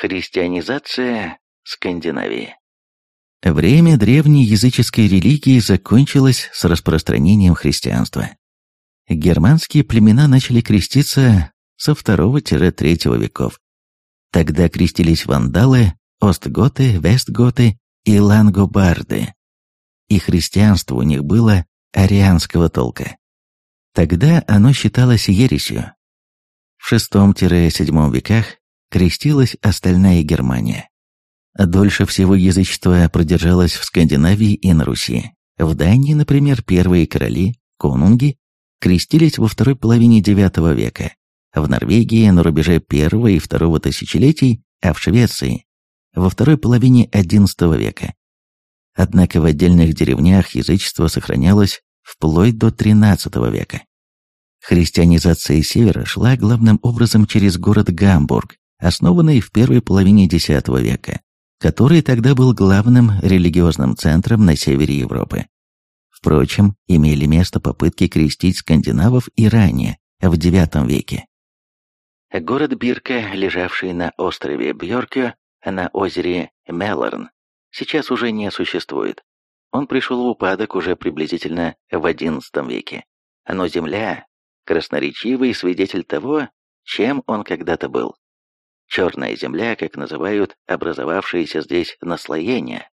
Христианизация Скандинавии Время древней языческой религии закончилось с распространением христианства. Германские племена начали креститься со II-III веков. Тогда крестились вандалы, остготы, вестготы и лангобарды. И христианство у них было арианского толка. Тогда оно считалось ересью. В VI-VII веках крестилась остальная Германия. Дольше всего язычество продержалось в Скандинавии и на Руси. В Дании, например, первые короли, конунги, крестились во второй половине IX века, в Норвегии на рубеже первого и второго тысячелетий, а в Швеции во второй половине XI века. Однако в отдельных деревнях язычество сохранялось вплоть до XIII века. Христианизация севера шла главным образом через город Гамбург, основанный в первой половине X века, который тогда был главным религиозным центром на севере Европы. Впрочем, имели место попытки крестить скандинавов и ранее, в IX веке. Город Бирка, лежавший на острове Бьоркё, на озере Мелорн, сейчас уже не существует. Он пришел в упадок уже приблизительно в XI веке. Но земля – красноречивый свидетель того, чем он когда-то был. Черная земля, как называют образовавшиеся здесь наслоения,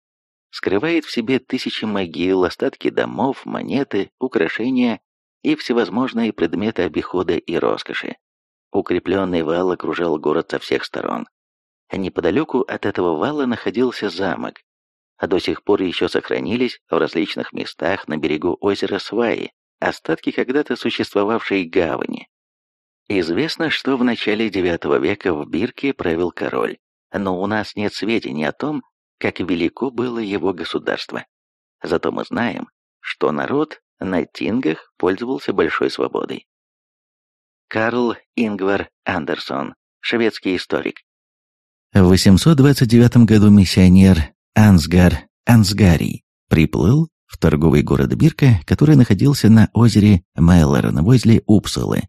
скрывает в себе тысячи могил, остатки домов, монеты, украшения и всевозможные предметы обихода и роскоши. Укрепленный вал окружал город со всех сторон. А неподалеку от этого вала находился замок, а до сих пор еще сохранились в различных местах на берегу озера Сваи остатки когда-то существовавшей гавани. Известно, что в начале IX века в Бирке правил король, но у нас нет сведений о том, как велико было его государство. Зато мы знаем, что народ на Тингах пользовался большой свободой. Карл Ингвар Андерсон, шведский историк. В 829 году миссионер Ансгар Ансгарий приплыл в торговый город Бирка, который находился на озере Мэллорн возле Упсалы.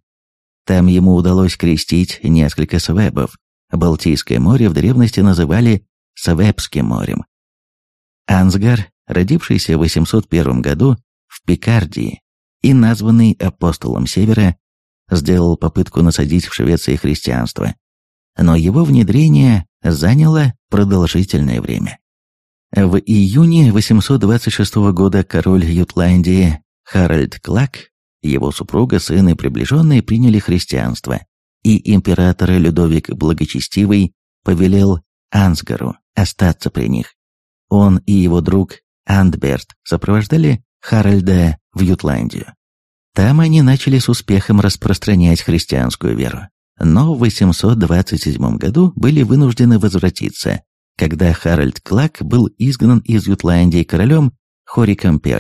Там ему удалось крестить несколько свебов. Балтийское море в древности называли Свебским морем. Ансгар, родившийся в 801 году в Пикардии и названный апостолом Севера, сделал попытку насадить в Швеции христианство. Но его внедрение заняло продолжительное время. В июне 826 года король Ютландии Харальд Клак его супруга, сын и приближенные приняли христианство, и император Людовик Благочестивый повелел Ансгару остаться при них. Он и его друг Андберт сопровождали Харальда в Ютландию. Там они начали с успехом распространять христианскую веру, но в 827 году были вынуждены возвратиться, когда Харальд Клак был изгнан из Ютландии королем Хориком I.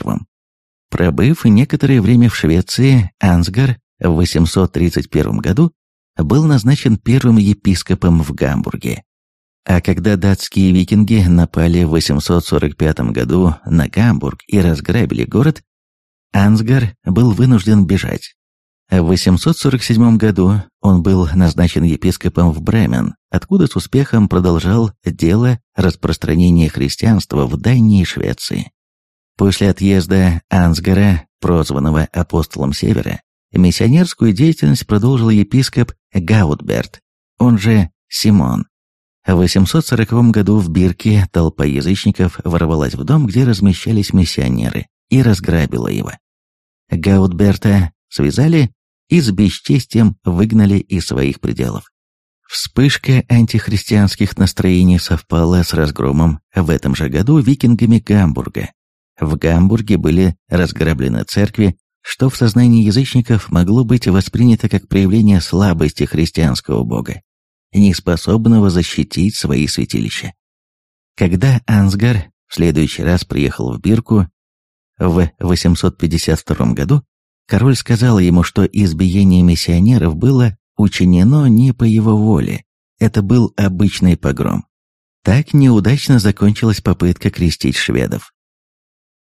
Пробыв некоторое время в Швеции, Ансгар в 831 году был назначен первым епископом в Гамбурге. А когда датские викинги напали в 845 году на Гамбург и разграбили город, Ансгар был вынужден бежать. В 847 году он был назначен епископом в Бремен, откуда с успехом продолжал дело распространения христианства в Дальней Швеции. После отъезда Ансгара, прозванного апостолом Севера, миссионерскую деятельность продолжил епископ Гаутберт, он же Симон. В 840 году в Бирке толпа язычников ворвалась в дом, где размещались миссионеры, и разграбила его. Гаутберта связали и с бесчестием выгнали из своих пределов. Вспышка антихристианских настроений совпала с разгромом в этом же году викингами Гамбурга, в Гамбурге были разграблены церкви, что в сознании язычников могло быть воспринято как проявление слабости христианского бога, неспособного защитить свои святилища. Когда Ансгар в следующий раз приехал в Бирку в 852 году, король сказал ему, что избиение миссионеров было учинено не по его воле, это был обычный погром. Так неудачно закончилась попытка крестить шведов.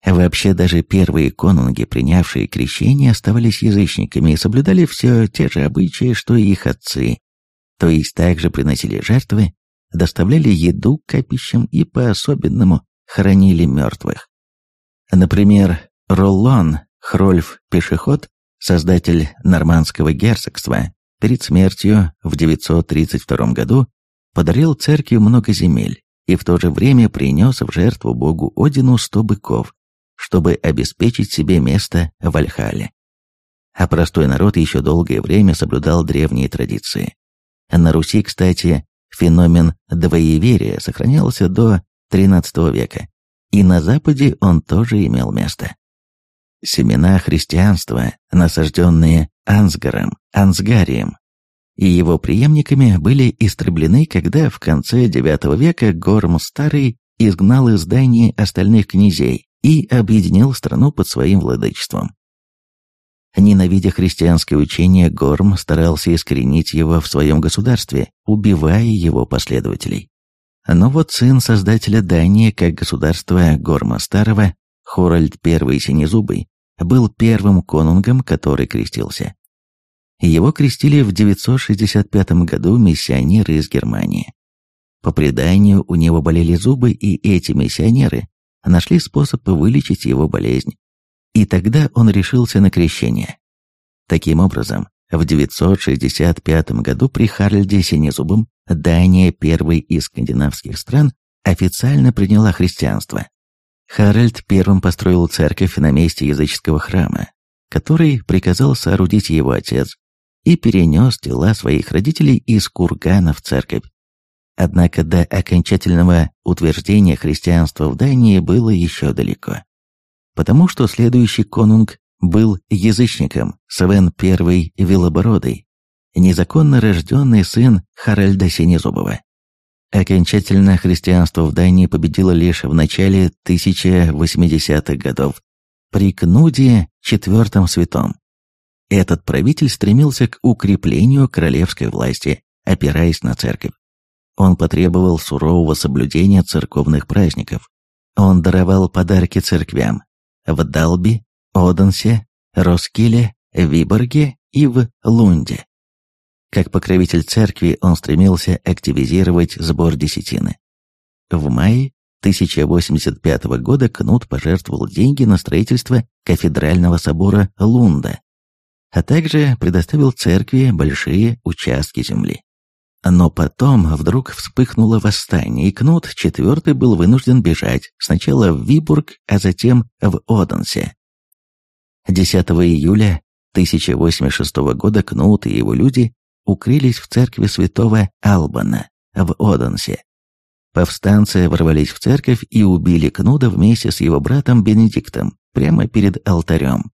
Вообще даже первые конунги, принявшие крещение, оставались язычниками и соблюдали все те же обычаи, что и их отцы, то есть также приносили жертвы, доставляли еду к капищам и по-особенному хоронили мертвых. Например, Роллон Хрольф Пешеход, создатель нормандского герцогства, перед смертью в 932 году подарил церкви много земель и в то же время принес в жертву богу Одину сто быков, чтобы обеспечить себе место в Альхале. А простой народ еще долгое время соблюдал древние традиции. На Руси, кстати, феномен двоеверия сохранялся до XIII века, и на Западе он тоже имел место. Семена христианства, насажденные Ансгаром, Ансгарием и его преемниками, были истреблены, когда в конце IX века Горм Старый изгнал из Дании остальных князей и объединил страну под своим владычеством. Ненавидя христианское учение, Горм старался искоренить его в своем государстве, убивая его последователей. Но вот сын создателя Дании как государства Горма Старого, Хоральд I Синезубый, был первым конунгом, который крестился. Его крестили в 965 году миссионеры из Германии. По преданию, у него болели зубы, и эти миссионеры нашли способ вылечить его болезнь. И тогда он решился на крещение. Таким образом, в 965 году при Харльде Синезубом Дания, первой из скандинавских стран, официально приняла христианство. Харальд первым построил церковь на месте языческого храма, который приказал соорудить его отец, и перенес тела своих родителей из кургана в церковь. Однако до окончательного утверждения христианства в Дании было еще далеко. Потому что следующий конунг был язычником Свен I Вилобородый, незаконно рожденный сын Харальда Синезубова. Окончательно христианство в Дании победило лишь в начале 1080-х годов при Кнуде IV Святом. Этот правитель стремился к укреплению королевской власти, опираясь на церковь. Он потребовал сурового соблюдения церковных праздников. Он даровал подарки церквям в Далби, Оденсе, Роскиле, Виборге и в Лунде. Как покровитель церкви он стремился активизировать сбор десятины. В мае 1085 года Кнут пожертвовал деньги на строительство кафедрального собора Лунда, а также предоставил церкви большие участки земли. Но потом вдруг вспыхнуло восстание, и Кнут IV был вынужден бежать сначала в Вибург, а затем в Оденсе. 10 июля 1086 года Кнут и его люди укрылись в церкви святого Албана в Оденсе. Повстанцы ворвались в церковь и убили Кнуда вместе с его братом Бенедиктом прямо перед алтарем.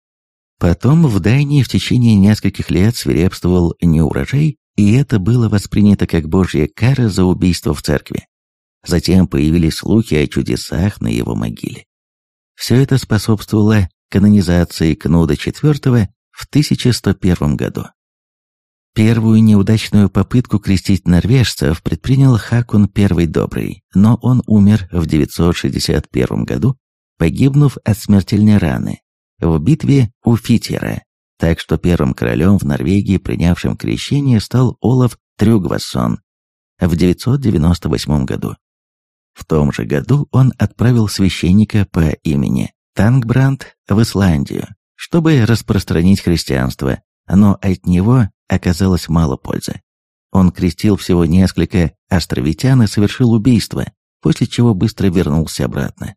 Потом в Дании в течение нескольких лет свирепствовал неурожай, и это было воспринято как божья кара за убийство в церкви. Затем появились слухи о чудесах на его могиле. Все это способствовало канонизации Кнуда IV в 1101 году. Первую неудачную попытку крестить норвежцев предпринял Хакун I Добрый, но он умер в 961 году, погибнув от смертельной раны в битве у Фитера, так что первым королем в Норвегии, принявшим крещение, стал Олаф Трюгвассон в 998 году. В том же году он отправил священника по имени Тангбранд в Исландию, чтобы распространить христианство, но от него оказалось мало пользы. Он крестил всего несколько островитян и совершил убийство, после чего быстро вернулся обратно.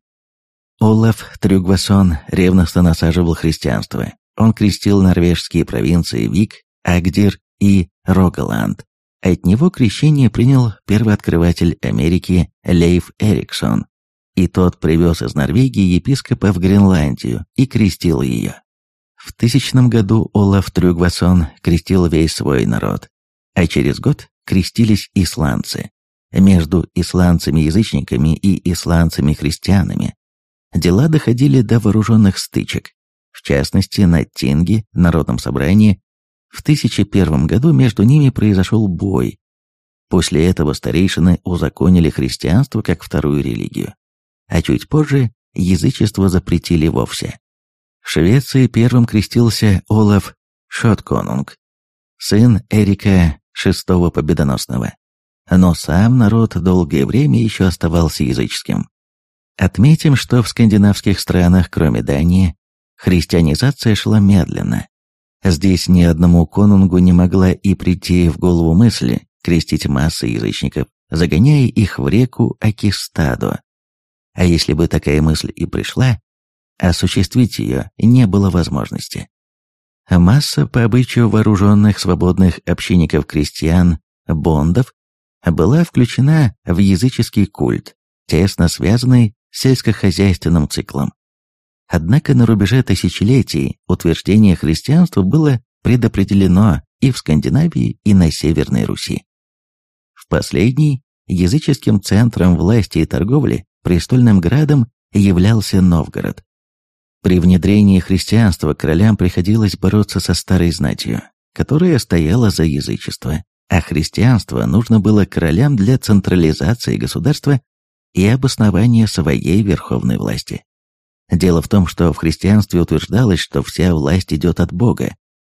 Олаф Трюгвасон ревностно насаживал христианство. Он крестил норвежские провинции Вик, Агдир и Рогаланд. От него крещение принял первооткрыватель Америки Лейф Эриксон, и тот привез из Норвегии епископа в Гренландию и крестил ее. В тысячном году Олаф Трюгвасон крестил весь свой народ, а через год крестились исландцы. Между исландцами-язычниками и исландцами-христианами дела доходили до вооруженных стычек. В частности, на Тинге, народном собрании, в 1001 году между ними произошел бой. После этого старейшины узаконили христианство как вторую религию. А чуть позже язычество запретили вовсе. В Швеции первым крестился Олаф Шотконунг, сын Эрика VI Победоносного. но сам народ долгое время еще оставался языческим. Отметим, что в скандинавских странах, кроме Дании, христианизация шла медленно. Здесь ни одному конунгу не могла и прийти в голову мысли крестить массы язычников, загоняя их в реку Акистадо. А если бы такая мысль и пришла, осуществить ее не было возможности. Масса по обычаю вооруженных свободных общинников-крестьян, бондов, была включена в языческий культ, тесно связанный с сельскохозяйственным циклом. Однако на рубеже тысячелетий утверждение христианства было предопределено и в Скандинавии, и на Северной Руси. В последней языческим центром власти и торговли, престольным градом, являлся Новгород. При внедрении христианства королям приходилось бороться со старой знатью, которая стояла за язычество, а христианство нужно было королям для централизации государства и обоснования своей верховной власти. Дело в том, что в христианстве утверждалось, что вся власть идет от Бога,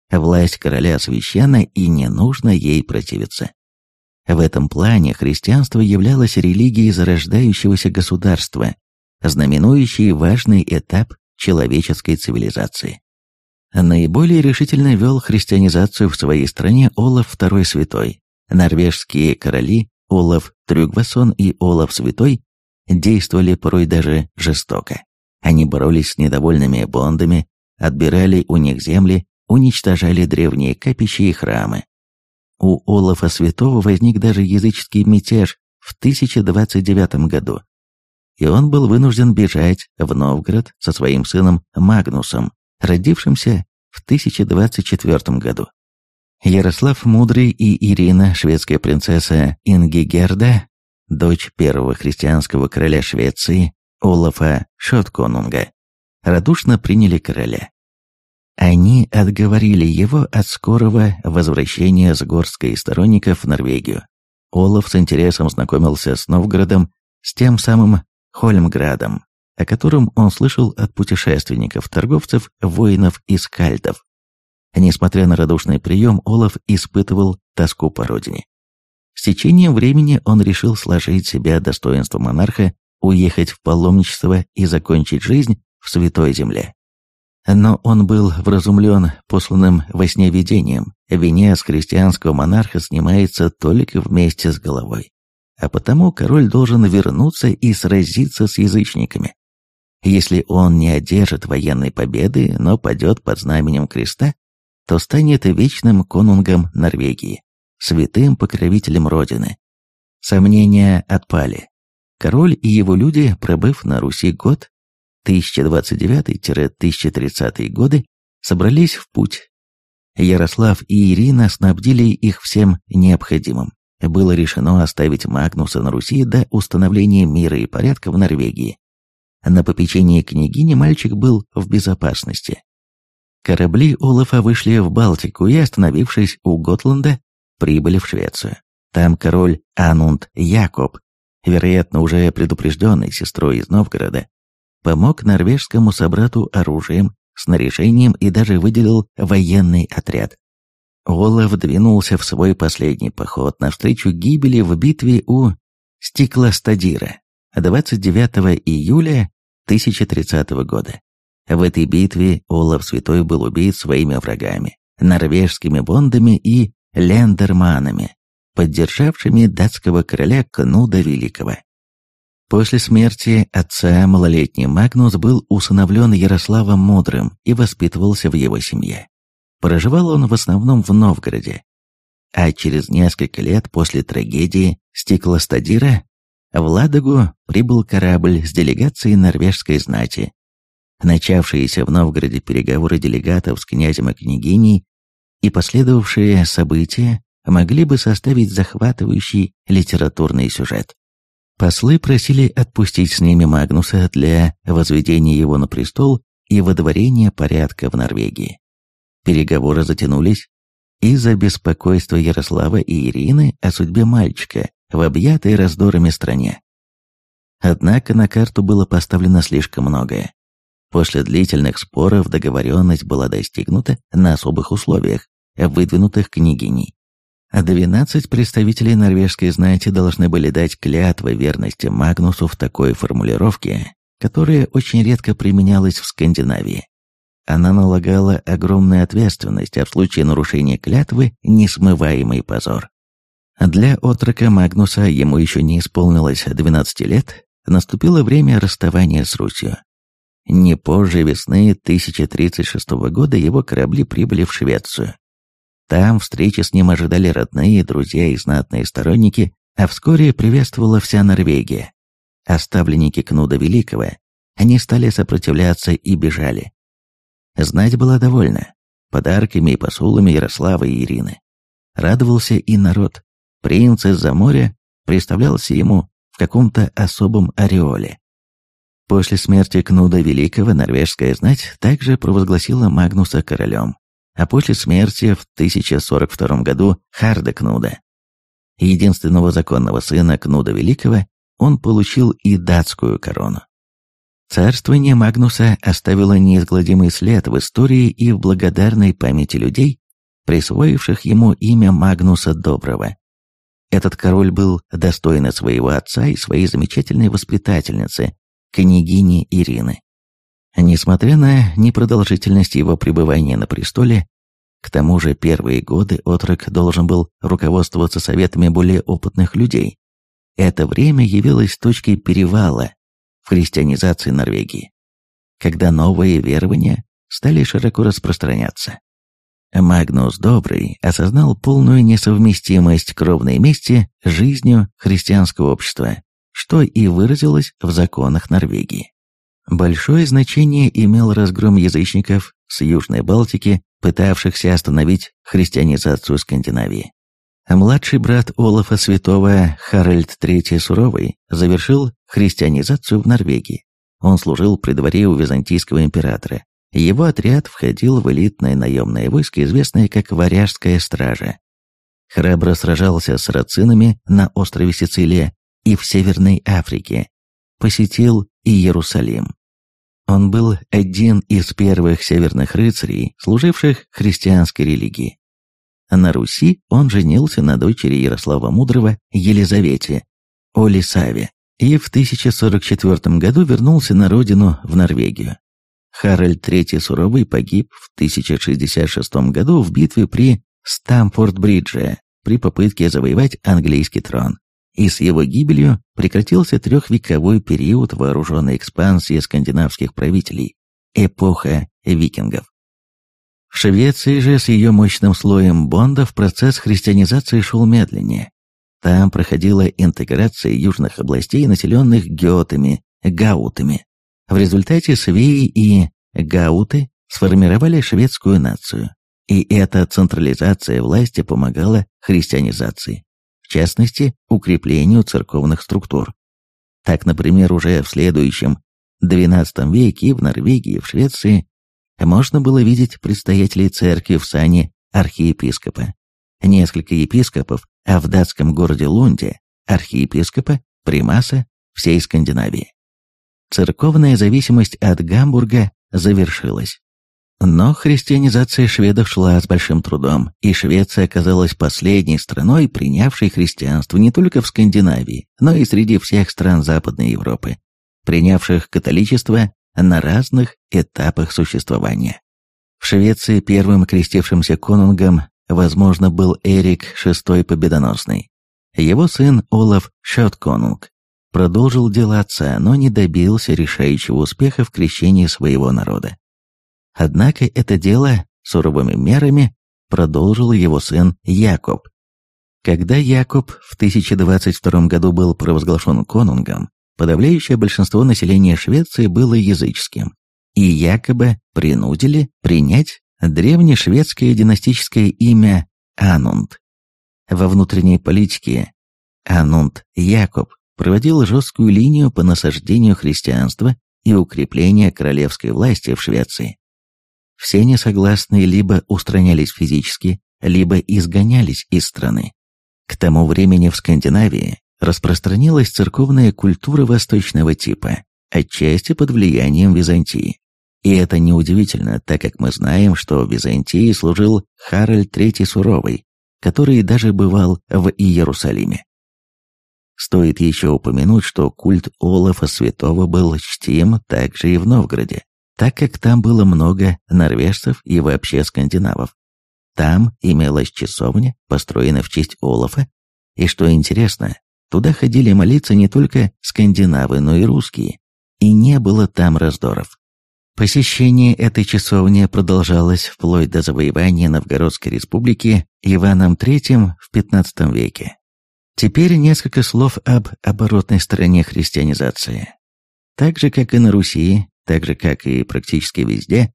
власть короля священна и не нужно ей противиться. В этом плане христианство являлось религией зарождающегося государства, знаменующей важный этап человеческой цивилизации. Наиболее решительно вел христианизацию в своей стране Олаф II Святой. Норвежские короли Олаф Трюгвасон и Олаф Святой действовали порой даже жестоко. Они боролись с недовольными бондами, отбирали у них земли, уничтожали древние капища и храмы. У Олафа Святого возник даже языческий мятеж в 1029 году, и он был вынужден бежать в Новгород со своим сыном Магнусом, родившимся в 1024 году. Ярослав Мудрый и Ирина, шведская принцесса Ингигерда, дочь первого христианского короля Швеции, Олафа Шотконунга, радушно приняли короля. Они отговорили его от скорого возвращения с горской сторонников в Норвегию. Олаф с интересом знакомился с Новгородом, с тем самым Хольмградом, о котором он слышал от путешественников, торговцев, воинов и скальдов. Несмотря на радушный прием, Олаф испытывал тоску по родине. С течением времени он решил сложить себя достоинство монарха уехать в паломничество и закончить жизнь в Святой Земле. Но он был вразумлен посланным во сне видением, вине с христианского монарха снимается только вместе с головой. А потому король должен вернуться и сразиться с язычниками. Если он не одержит военной победы, но падет под знаменем креста, то станет вечным конунгом Норвегии, святым покровителем Родины. Сомнения отпали. Король и его люди, пробыв на Руси год, 1029-1030 годы, собрались в путь. Ярослав и Ирина снабдили их всем необходимым. Было решено оставить Магнуса на Руси до установления мира и порядка в Норвегии. На попечении княгини мальчик был в безопасности. Корабли Олафа вышли в Балтику и, остановившись у Готланда, прибыли в Швецию. Там король Анунд Якоб вероятно, уже предупрежденный сестрой из Новгорода, помог норвежскому собрату оружием, снаряжением и даже выделил военный отряд. Олаф двинулся в свой последний поход навстречу гибели в битве у Стеклостадира 29 июля 1030 года. В этой битве Олаф Святой был убит своими врагами, норвежскими бондами и лендерманами, поддержавшими датского короля Кнуда Великого. После смерти отца малолетний Магнус был усыновлен Ярославом Мудрым и воспитывался в его семье. Проживал он в основном в Новгороде. А через несколько лет после трагедии Стеклостадира в Ладогу прибыл корабль с делегацией норвежской знати. Начавшиеся в Новгороде переговоры делегатов с князем и княгиней и последовавшие события могли бы составить захватывающий литературный сюжет. Послы просили отпустить с ними Магнуса для возведения его на престол и водворения порядка в Норвегии. Переговоры затянулись из-за беспокойства Ярослава и Ирины о судьбе мальчика в объятой раздорами стране. Однако на карту было поставлено слишком многое. После длительных споров договоренность была достигнута на особых условиях, выдвинутых княгиней. 12 представителей норвежской знати должны были дать клятвы верности Магнусу в такой формулировке, которая очень редко применялась в Скандинавии. Она налагала огромную ответственность, а в случае нарушения клятвы – несмываемый позор. Для отрока Магнуса, ему еще не исполнилось 12 лет, наступило время расставания с Русью. Не позже весны 1036 года его корабли прибыли в Швецию. Там встречи с ним ожидали родные, друзья и знатные сторонники, а вскоре приветствовала вся Норвегия. Оставленники Кнуда Великого, они стали сопротивляться и бежали. Знать была довольна подарками и посулами Ярослава и Ирины. Радовался и народ. Принц из-за моря представлялся ему в каком-то особом ореоле. После смерти Кнуда Великого норвежская знать также провозгласила Магнуса королем, а после смерти в 1042 году Харда Кнуда, единственного законного сына Кнуда Великого, он получил и датскую корону. Царствование Магнуса оставило неизгладимый след в истории и в благодарной памяти людей, присвоивших ему имя Магнуса Доброго. Этот король был достоин своего отца и своей замечательной воспитательницы, княгини Ирины. Несмотря на непродолжительность его пребывания на престоле, к тому же первые годы отрок должен был руководствоваться советами более опытных людей. Это время явилось точкой перевала в христианизации Норвегии, когда новые верования стали широко распространяться. Магнус Добрый осознал полную несовместимость кровной мести с жизнью христианского общества, что и выразилось в законах Норвегии. Большое значение имел разгром язычников с Южной Балтики, пытавшихся остановить христианизацию Скандинавии. Младший брат Олафа Святого Харальд III Суровый завершил христианизацию в Норвегии. Он служил при дворе у византийского императора, его отряд входил в элитное наемное войско, известное как Варяжская стража. Храбро сражался с рацинами на острове Сицилия и в Северной Африке. Посетил и Иерусалим. Он был один из первых северных рыцарей, служивших христианской религии. На Руси он женился на дочери Ярослава Мудрого Елизавете, Олисаве, и в 1044 году вернулся на родину в Норвегию. Харальд III Суровый погиб в 1066 году в битве при Стамфорд-Бридже при попытке завоевать английский трон. И с его гибелью прекратился трехвековой период вооруженной экспансии скандинавских правителей, эпоха викингов. В Швеции же с ее мощным слоем бондов процесс христианизации шел медленнее. Там проходила интеграция южных областей, населенных геотами, гаутами. В результате свеи и гауты сформировали шведскую нацию, и эта централизация власти помогала христианизации, в частности, укреплению церковных структур. Так, например, уже в следующем XII веке в Норвегии и в Швеции можно было видеть предстоятелей церкви в сане архиепископа, несколько епископов, а в датском городе Лунде архиепископа, примаса всей Скандинавии. Церковная зависимость от Гамбурга завершилась. Но христианизация шведов шла с большим трудом, и Швеция оказалась последней страной, принявшей христианство не только в Скандинавии, но и среди всех стран Западной Европы, принявших католичество на разных этапах существования. В Швеции первым крестившимся конунгом, возможно, был Эрик VI Победоносный. Его сын Олаф Шотконунг продолжил дело отца, но не добился решающего успеха в крещении своего народа. Однако это дело суровыми мерами продолжил его сын Якоб. Когда Якоб в 1022 году был провозглашен конунгом, подавляющее большинство населения Швеции было языческим, и якобы принудили принять древнешведское династическое имя Анунд. Во внутренней политике Анунд Якоб проводил жесткую линию по насаждению христианства и укреплению королевской власти в Швеции. Все несогласные либо устранялись физически, либо изгонялись из страны. К тому времени в Скандинавии распространилась церковная культура восточного типа, отчасти под влиянием Византии. И это неудивительно, так как мы знаем, что в Византии служил Харальд III Суровый, который даже бывал в Иерусалиме. Стоит еще упомянуть, что культ Олафа Святого был чтим также и в Новгороде, так как там было много норвежцев и вообще скандинавов. Там имелась часовня, построенная в честь Олафа, и, что интересно, туда ходили молиться не только скандинавы, но и русские, и не было там раздоров. Посещение этой часовни продолжалось вплоть до завоевания Новгородской республики Иваном III в XV веке. Теперь несколько слов об оборотной стороне христианизации. Так же, как и на Руси, так же, как и практически везде,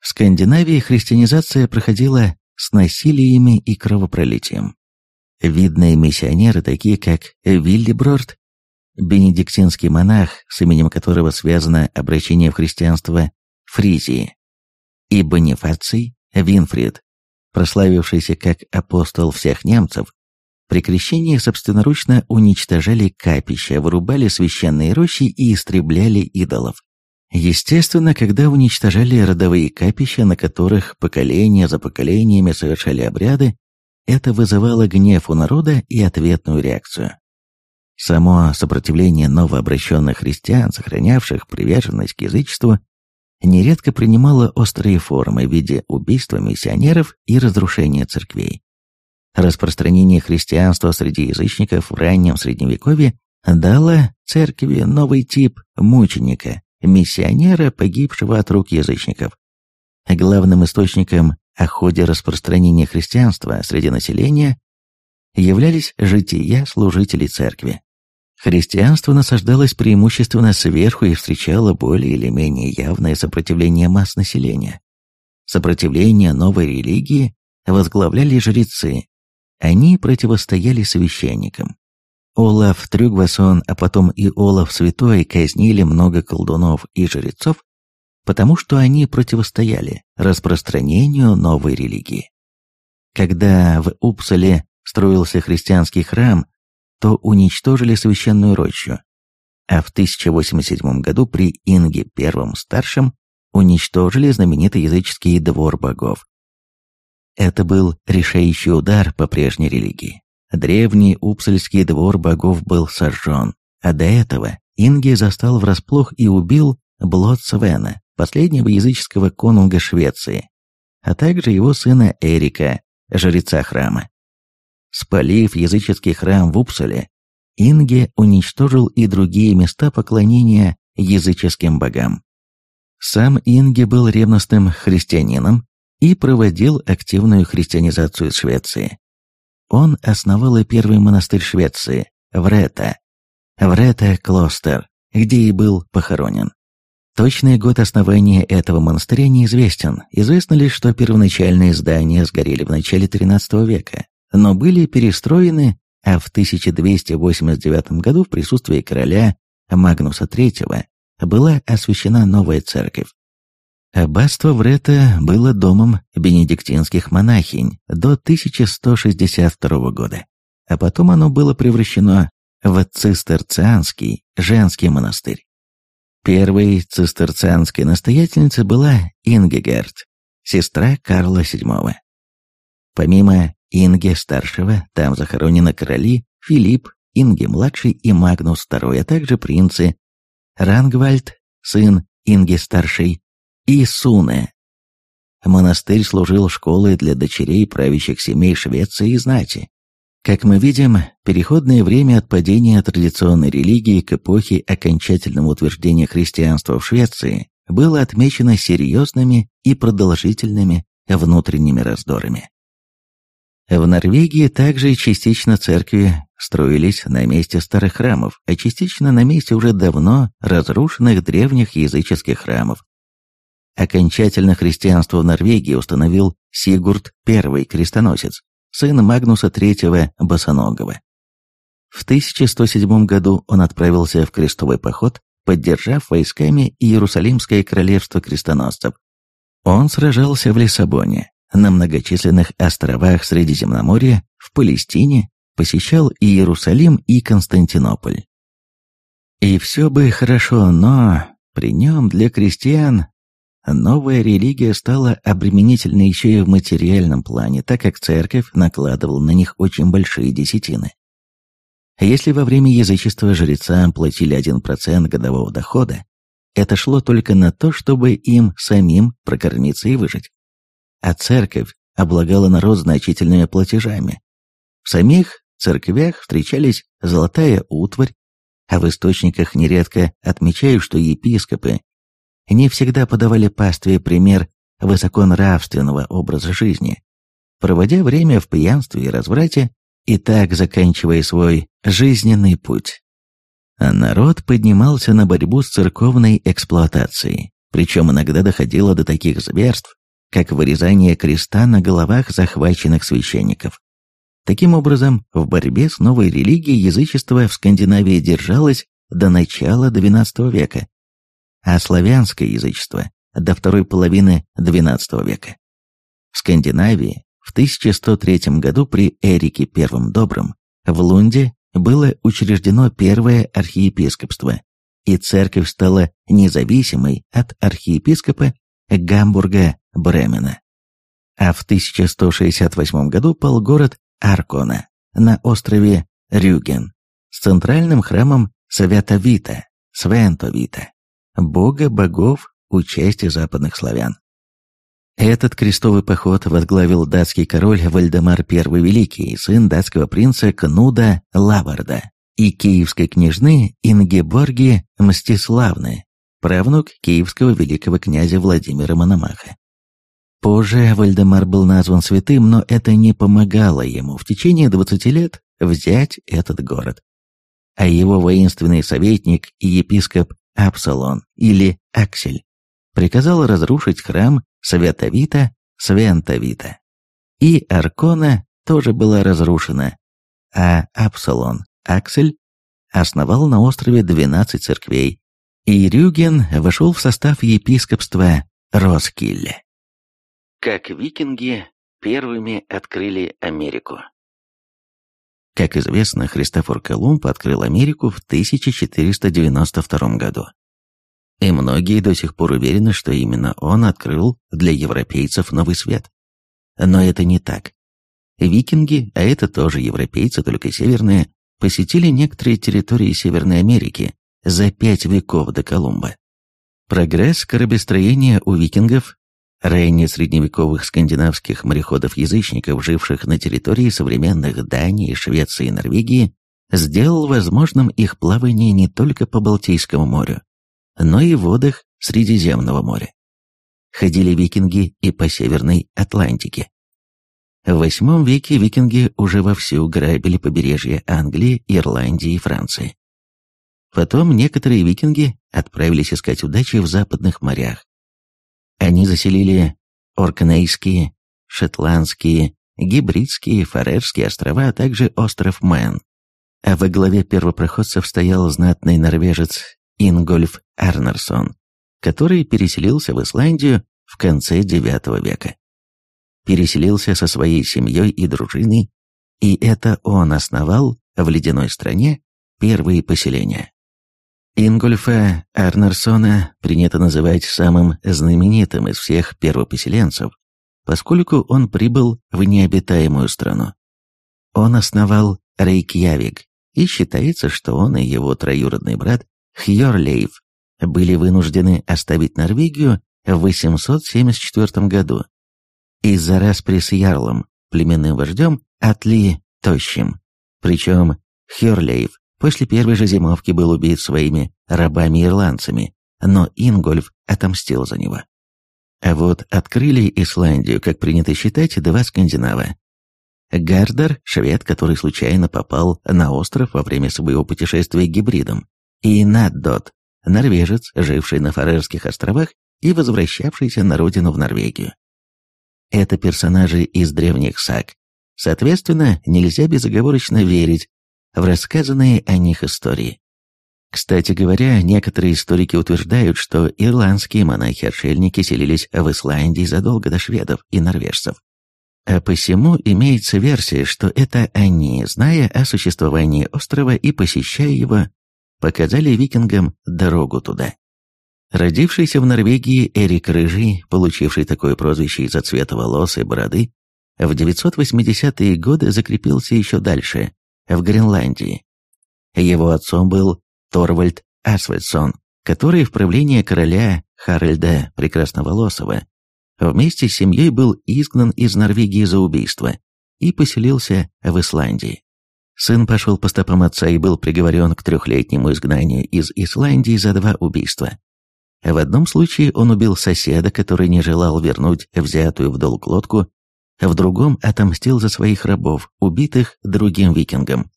в Скандинавии христианизация проходила с насилиями и кровопролитием. Видные миссионеры, такие как Виллиброрд, бенедиктинский монах, с именем которого связано обращение в христианство Фризии, и Бонифаций Винфрид, прославившийся как апостол всех немцев, при крещении собственноручно уничтожали капища, вырубали священные рощи и истребляли идолов. Естественно, когда уничтожали родовые капища, на которых поколения за поколениями совершали обряды, это вызывало гнев у народа и ответную реакцию. Само сопротивление новообращенных христиан, сохранявших приверженность к язычеству, нередко принимало острые формы в виде убийства миссионеров и разрушения церквей. Распространение христианства среди язычников в раннем Средневековье дало церкви новый тип мученика, миссионера, погибшего от рук язычников. Главным источником о ходе распространения христианства среди населения являлись жития служителей церкви. Христианство насаждалось преимущественно сверху и встречало более или менее явное сопротивление масс населения. Сопротивление новой религии возглавляли жрецы, они противостояли священникам. Олаф Трюгвасон, а потом и Олаф Святой казнили много колдунов и жрецов, потому что они противостояли распространению новой религии. Когда в Упсале строился христианский храм, то уничтожили священную рощу, а в 1087 году при Инге I старшем уничтожили знаменитый языческий двор богов. Это был решающий удар по прежней религии. Древний Упсальский двор богов был сожжен, а до этого Инги застал врасплох и убил Блотсвена, последнего языческого конунга Швеции, а также его сына Эрика, жреца храма. Спалив языческий храм в Упсале, Инге уничтожил и другие места поклонения языческим богам. Сам Инге был ревностным христианином и проводил активную христианизацию Швеции. Он основал и первый монастырь Швеции, Врета, Врета-Клостер, где и был похоронен. Точный год основания этого монастыря неизвестен. Известно лишь, что первоначальные здания сгорели в начале XIII века, но были перестроены, а в 1289 году в присутствии короля Магнуса III была освящена новая церковь. Аббатство Врета было домом бенедиктинских монахинь до 1162 года, а потом оно было превращено в цистерцианский женский монастырь. Первой цистерцианской настоятельницей была Ингегерт, сестра Карла VII. Помимо Инге старшего, там захоронены короли Филипп, Инге-младший и Магнус II, а также принцы Рангвальд, сын Инги старший, и Суне. Монастырь служил школой для дочерей правящих семей Швеции и знати. Как мы видим, переходное время от падения традиционной религии к эпохе окончательного утверждения христианства в Швеции было отмечено серьезными и продолжительными внутренними раздорами. В Норвегии также частично церкви строились на месте старых храмов, а частично на месте уже давно разрушенных древних языческих храмов. Окончательно христианство в Норвегии установил Сигурд I крестоносец, сын Магнуса III Босоногого. В 1107 году он отправился в крестовый поход, поддержав войсками Иерусалимское королевство крестоносцев. Он сражался в Лиссабоне, на многочисленных островах Средиземноморья, в Палестине, посещал Иерусалим и Константинополь. И все бы хорошо, но при нем для крестьян новая религия стала обременительной еще и в материальном плане, так как церковь накладывала на них очень большие десятины. Если во время язычества жрецам платили 1% годового дохода, это шло только на то, чтобы им самим прокормиться и выжить. А церковь облагала народ значительными платежами. В самих церквях встречались золотая утварь, а в источниках нередко отмечают, что епископы не всегда подавали пастве пример высоконравственного образа жизни, проводя время в пьянстве и разврате, и так заканчивая свой жизненный путь. А народ поднимался на борьбу с церковной эксплуатацией, причем иногда доходило до таких зверств, как вырезание креста на головах захваченных священников. Таким образом, в борьбе с новой религией язычество в Скандинавии держалось до начала XII века, а славянское язычество – до второй половины XII века. В Скандинавии в 1103 году при Эрике I Добром в Лунде было учреждено первое архиепископство, и церковь стала независимой от архиепископа Гамбурга Бремена. А в 1168 году пал город Аркона на острове Рюген с центральным храмом Святовита, Свентовита, бога богов у части западных славян. Этот крестовый поход возглавил датский король Вальдемар I Великий, сын датского принца Кнуда Лаварда и киевской княжны Ингеборги Мстиславны, правнук киевского великого князя Владимира Мономаха. Позже Вальдемар был назван святым, но это не помогало ему в течение 20 лет взять этот город. А его воинственный советник и епископ Абсалон или Аксель приказал разрушить храм Святовита, Свентовита. И Аркона тоже была разрушена, а Абсалон, Аксель, основал на острове 12 церквей, и Рюген вошел в состав епископства Роскилле. Как викинги первыми открыли Америку. Как известно, Христофор Колумб открыл Америку в 1492 году и многие до сих пор уверены, что именно он открыл для европейцев новый свет. Но это не так. Викинги, а это тоже европейцы, только северные, посетили некоторые территории Северной Америки за пять веков до Колумба. Прогресс корабестроения у викингов, ранее средневековых скандинавских мореходов-язычников, живших на территории современных Дании, Швеции и Норвегии, сделал возможным их плавание не только по Балтийскому морю, но и в водах Средиземного моря. Ходили викинги и по Северной Атлантике. В VIII веке викинги уже вовсю грабили побережье Англии, Ирландии и Франции. Потом некоторые викинги отправились искать удачи в западных морях. Они заселили Оркнейские, Шотландские, Гебридские, Фарерские острова, а также остров Мэн. А во главе первопроходцев стоял знатный норвежец Ингольф Арнарсон, который переселился в Исландию в конце IX века. Переселился со своей семьей и дружиной, и это он основал в ледяной стране первые поселения. Ингольфа Арнерсона принято называть самым знаменитым из всех первопоселенцев, поскольку он прибыл в необитаемую страну. Он основал Рейкьявик, и считается, что он и его троюродный брат Хьорлейв были вынуждены оставить Норвегию в 874 году из-за распри с Ярлом, племенным вождем Атли Тощим. Причем Хьорлейв после первой же зимовки был убит своими рабами-ирландцами, но Ингольф отомстил за него. А вот открыли Исландию, как принято считать, два скандинава. Гардер, швед, который случайно попал на остров во время своего путешествия гибридом, и Наддот, норвежец, живший на Фарерских островах и возвращавшийся на родину в Норвегию. Это персонажи из древних саг. Соответственно, нельзя безоговорочно верить в рассказанные о них истории. Кстати говоря, некоторые историки утверждают, что ирландские монахи-отшельники селились в Исландии задолго до шведов и норвежцев. А посему имеется версия, что это они, зная о существовании острова и посещая его, показали викингам дорогу туда. Родившийся в Норвегии Эрик Рыжий, получивший такое прозвище из-за цвета волос и бороды, в 980-е годы закрепился еще дальше, в Гренландии. Его отцом был Торвальд Асвальдсон, который в правлении короля Харальда Прекрасноволосого вместе с семьей был изгнан из Норвегии за убийство и поселился в Исландии. Сын пошел по стопам отца и был приговорен к трехлетнему изгнанию из Исландии за два убийства. В одном случае он убил соседа, который не желал вернуть взятую в долг лодку, в другом отомстил за своих рабов, убитых другим викингом.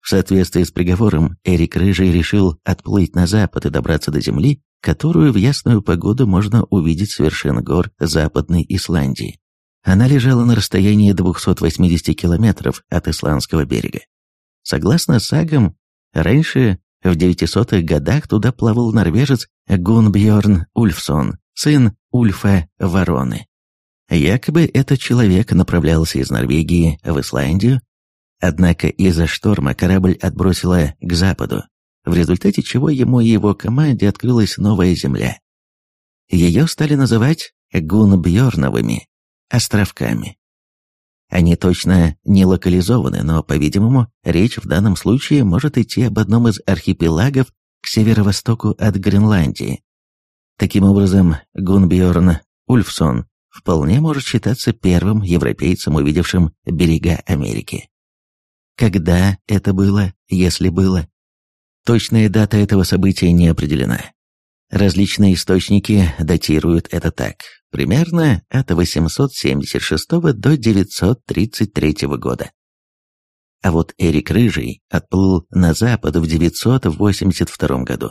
В соответствии с приговором, Эрик Рыжий решил отплыть на запад и добраться до земли, которую в ясную погоду можно увидеть с вершин гор Западной Исландии. Она лежала на расстоянии 280 километров от исландского берега. Согласно сагам, раньше в 900-х годах туда плавал норвежец Гунбьорн Ульфсон, сын Ульфа Вороны. Якобы этот человек направлялся из Норвегии в Исландию, однако из-за шторма корабль отбросило к западу, в результате чего ему и его команде открылась новая земля. Ее стали называть Гунбьорновыми островками. Они точно не локализованы, но, по-видимому, речь в данном случае может идти об одном из архипелагов к северо-востоку от Гренландии. Таким образом, Гунбьорн Ульфсон вполне может считаться первым европейцем, увидевшим берега Америки. Когда это было, если было? Точная дата этого события не определена. Различные источники датируют это так. Примерно от 876 до 933 года. А вот Эрик Рыжий отплыл на запад в 982 году.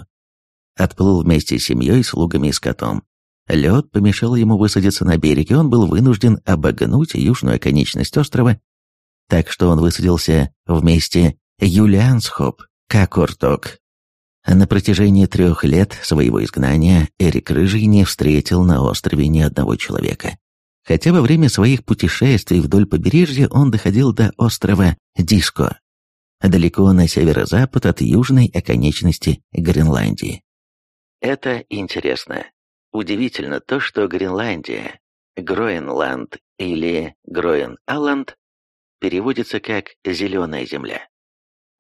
Отплыл вместе с семьей, слугами и скотом. Лед помешал ему высадиться на берег, и он был вынужден обогнуть южную оконечность острова, так что он высадился вместе Юлиансхоп, Какорток, на протяжении трех лет своего изгнания Эрик Рыжий не встретил на острове ни одного человека. Хотя во время своих путешествий вдоль побережья он доходил до острова Диско, далеко на северо-запад от южной оконечности Гренландии. Это интересно. Удивительно то, что Гренландия, Гроенланд или Гроен-Алланд переводится как «зеленая земля».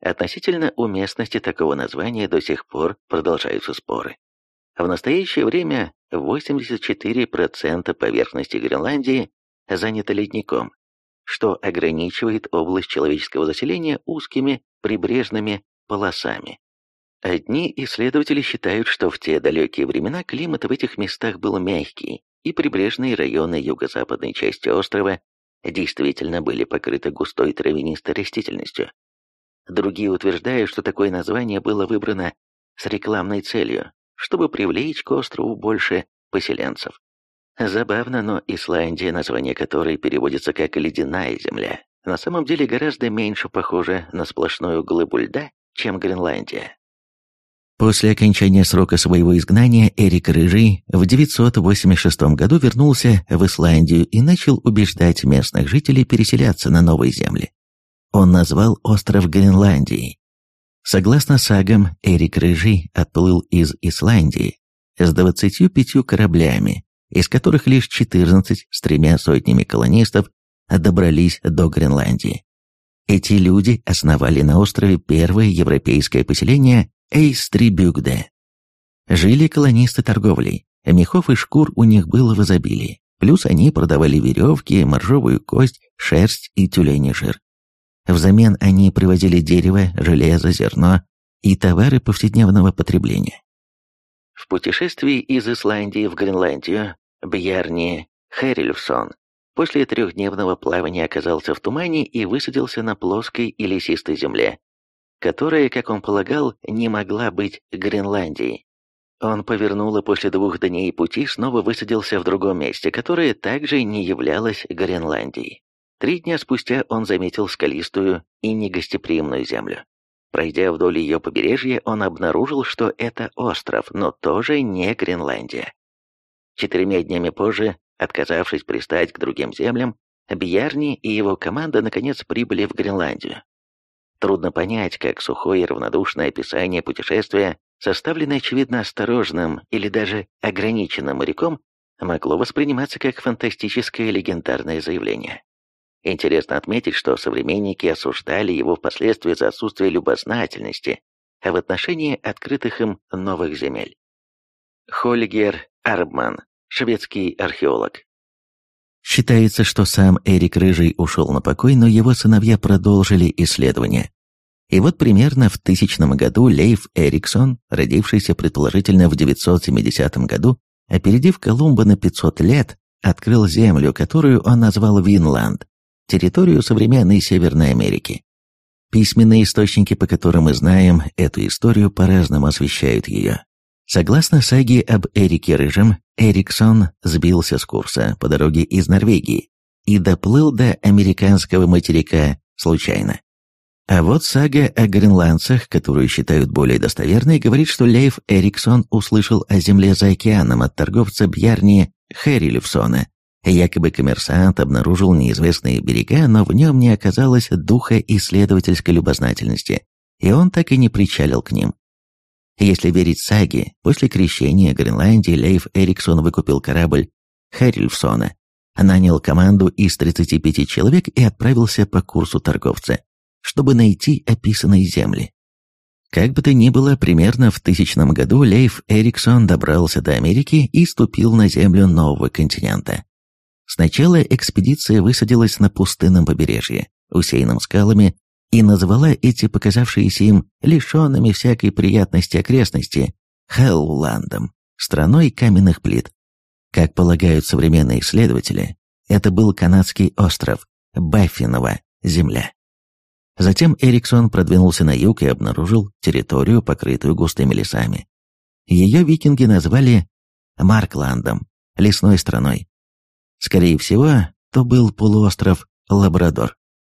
Относительно уместности такого названия до сих пор продолжаются споры. В настоящее время 84% поверхности Гренландии занято ледником, что ограничивает область человеческого заселения узкими прибрежными полосами. Одни исследователи считают, что в те далекие времена климат в этих местах был мягкий, и прибрежные районы юго-западной части острова действительно были покрыты густой травянистой растительностью. Другие утверждают, что такое название было выбрано с рекламной целью, чтобы привлечь к острову больше поселенцев. Забавно, но Исландия, название которой переводится как «ледяная земля», на самом деле гораздо меньше похоже на сплошную глыбу льда, чем Гренландия. После окончания срока своего изгнания Эрик Рыжий в 986 году вернулся в Исландию и начал убеждать местных жителей переселяться на новые земли он назвал остров Гренландией. Согласно сагам, Эрик Рыжий отплыл из Исландии с 25 кораблями, из которых лишь 14 с тремя сотнями колонистов добрались до Гренландии. Эти люди основали на острове первое европейское поселение Эйстрибюгде. Жили колонисты торговлей, мехов и шкур у них было в изобилии, плюс они продавали веревки, моржовую кость, шерсть и тюленей жир. Взамен они привозили дерево, железо, зерно и товары повседневного потребления. В путешествии из Исландии в Гренландию Бьярни Хэрильфсон после трехдневного плавания оказался в тумане и высадился на плоской и лесистой земле, которая, как он полагал, не могла быть Гренландией. Он повернул и после двух дней пути снова высадился в другом месте, которое также не являлось Гренландией. Три дня спустя он заметил скалистую и негостеприимную землю. Пройдя вдоль ее побережья, он обнаружил, что это остров, но тоже не Гренландия. Четырьмя днями позже, отказавшись пристать к другим землям, Бьярни и его команда наконец прибыли в Гренландию. Трудно понять, как сухое и равнодушное описание путешествия составленное, очевидно, осторожным или даже ограниченным моряком, могло восприниматься как фантастическое легендарное заявление. Интересно отметить, что современники осуждали его впоследствии за отсутствие любознательности в отношении открытых им новых земель. Холигер Арбман, шведский археолог. Считается, что сам Эрик Рыжий ушел на покой, но его сыновья продолжили исследования. И вот примерно в тысячном году Лейф Эриксон, родившийся предположительно в 970 году, опередив Колумба на 500 лет, открыл землю, которую он назвал Винланд, территорию современной Северной Америки. Письменные источники, по которым мы знаем эту историю, по-разному освещают ее. Согласно саге об Эрике Рыжем, Эриксон сбился с курса по дороге из Норвегии и доплыл до американского материка случайно. А вот сага о гренландцах, которую считают более достоверной, говорит, что Лейф Эриксон услышал о земле за океаном от торговца Бьярни Херрилевсона. Якобы коммерсант обнаружил неизвестные берега, но в нем не оказалось духа исследовательской любознательности, и он так и не причалил к ним. Если верить саге, после крещения Гренландии Лейф Эриксон выкупил корабль Херрильфсона, нанял команду из 35 человек и отправился по курсу торговца чтобы найти описанные земли. Как бы то ни было, примерно в тысячном году Лейф Эриксон добрался до Америки и ступил на землю нового континента. Сначала экспедиция высадилась на пустынном побережье, усеянном скалами, и назвала эти показавшиеся им лишенными всякой приятности окрестности Хелландом, страной каменных плит. Как полагают современные исследователи, это был канадский остров Баффинова земля. Затем Эриксон продвинулся на юг и обнаружил территорию, покрытую густыми лесами. Ее викинги назвали Маркландом, лесной страной. Скорее всего, то был полуостров Лабрадор.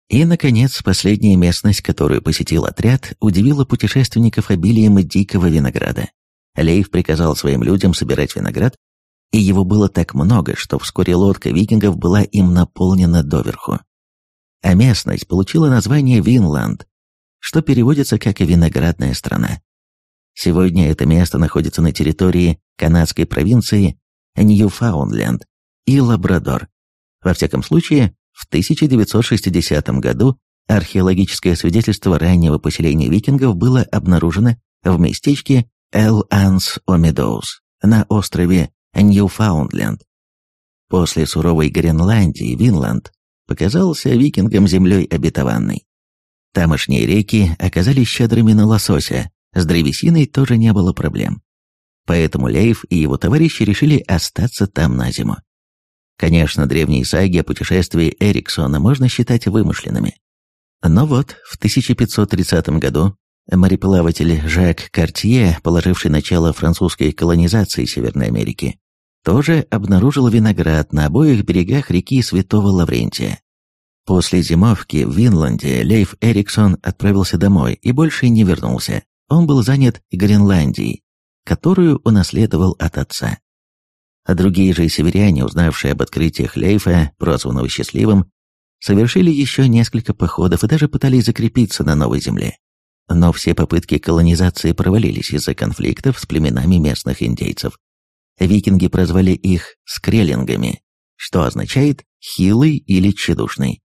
И, наконец, последняя местность, которую посетил отряд, удивила путешественников обилием дикого винограда. Лейв приказал своим людям собирать виноград, и его было так много, что вскоре лодка викингов была им наполнена доверху а местность получила название Винланд, что переводится как «виноградная страна». Сегодня это место находится на территории канадской провинции Ньюфаундленд и Лабрадор. Во всяком случае, в 1960 году археологическое свидетельство раннего поселения викингов было обнаружено в местечке Л'Анс-о-Медоуз на острове Ньюфаундленд. После суровой Гренландии Винланд показался викингам землей обетованной. Тамошние реки оказались щедрыми на лосося, с древесиной тоже не было проблем. Поэтому Лейф и его товарищи решили остаться там на зиму. Конечно, древние саги о путешествии Эриксона можно считать вымышленными. Но вот, в 1530 году мореплаватель Жак Картье, положивший начало французской колонизации Северной Америки, тоже обнаружил виноград на обоих берегах реки Святого Лаврентия. После зимовки в Винланде Лейф Эриксон отправился домой и больше не вернулся. Он был занят Гренландией, которую унаследовал от отца. А другие же северяне, узнавшие об открытиях Лейфа, прозванного счастливым, совершили еще несколько походов и даже пытались закрепиться на новой земле. Но все попытки колонизации провалились из-за конфликтов с племенами местных индейцев. Викинги прозвали их скреллингами, что означает «хилый» или «тщедушный».